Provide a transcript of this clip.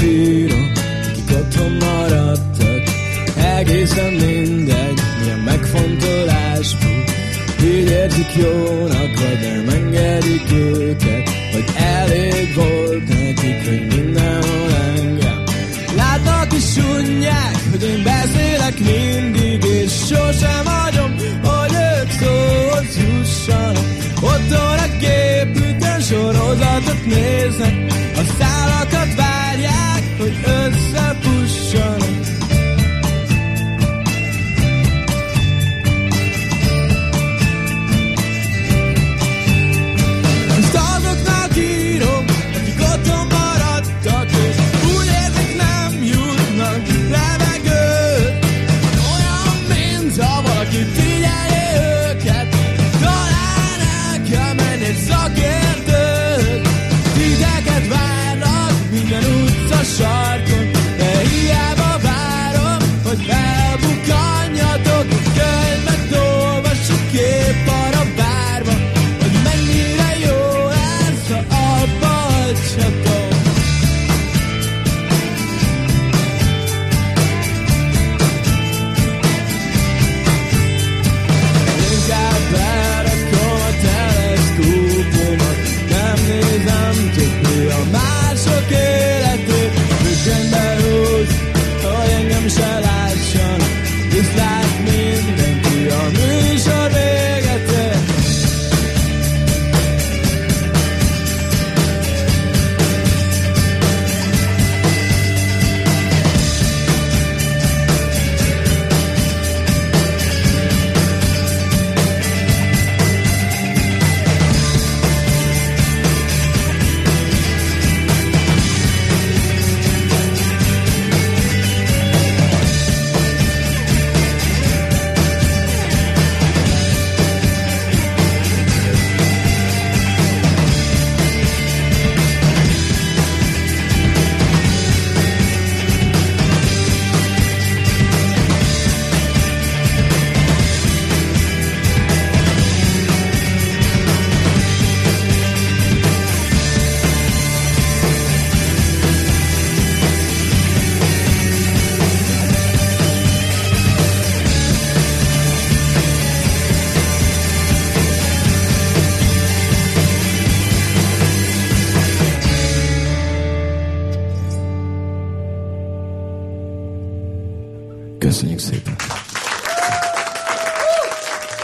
bírom, akik otthon maradtak Egészen mindegy, milyen megfontolásból. Így érzik jónak, vagy nem engedik őket Vagy elég volt nekik, hogy mindenhol engem. Látnak és unják, hogy én beszélek mindig És sosem hagyom, hogy ők szóhoz jussanak. Ott a gépükön sorozatot néznek A szám minden utca sarkon, de hiába várom, hogy felbukkanjatok. Köszönjük szépen!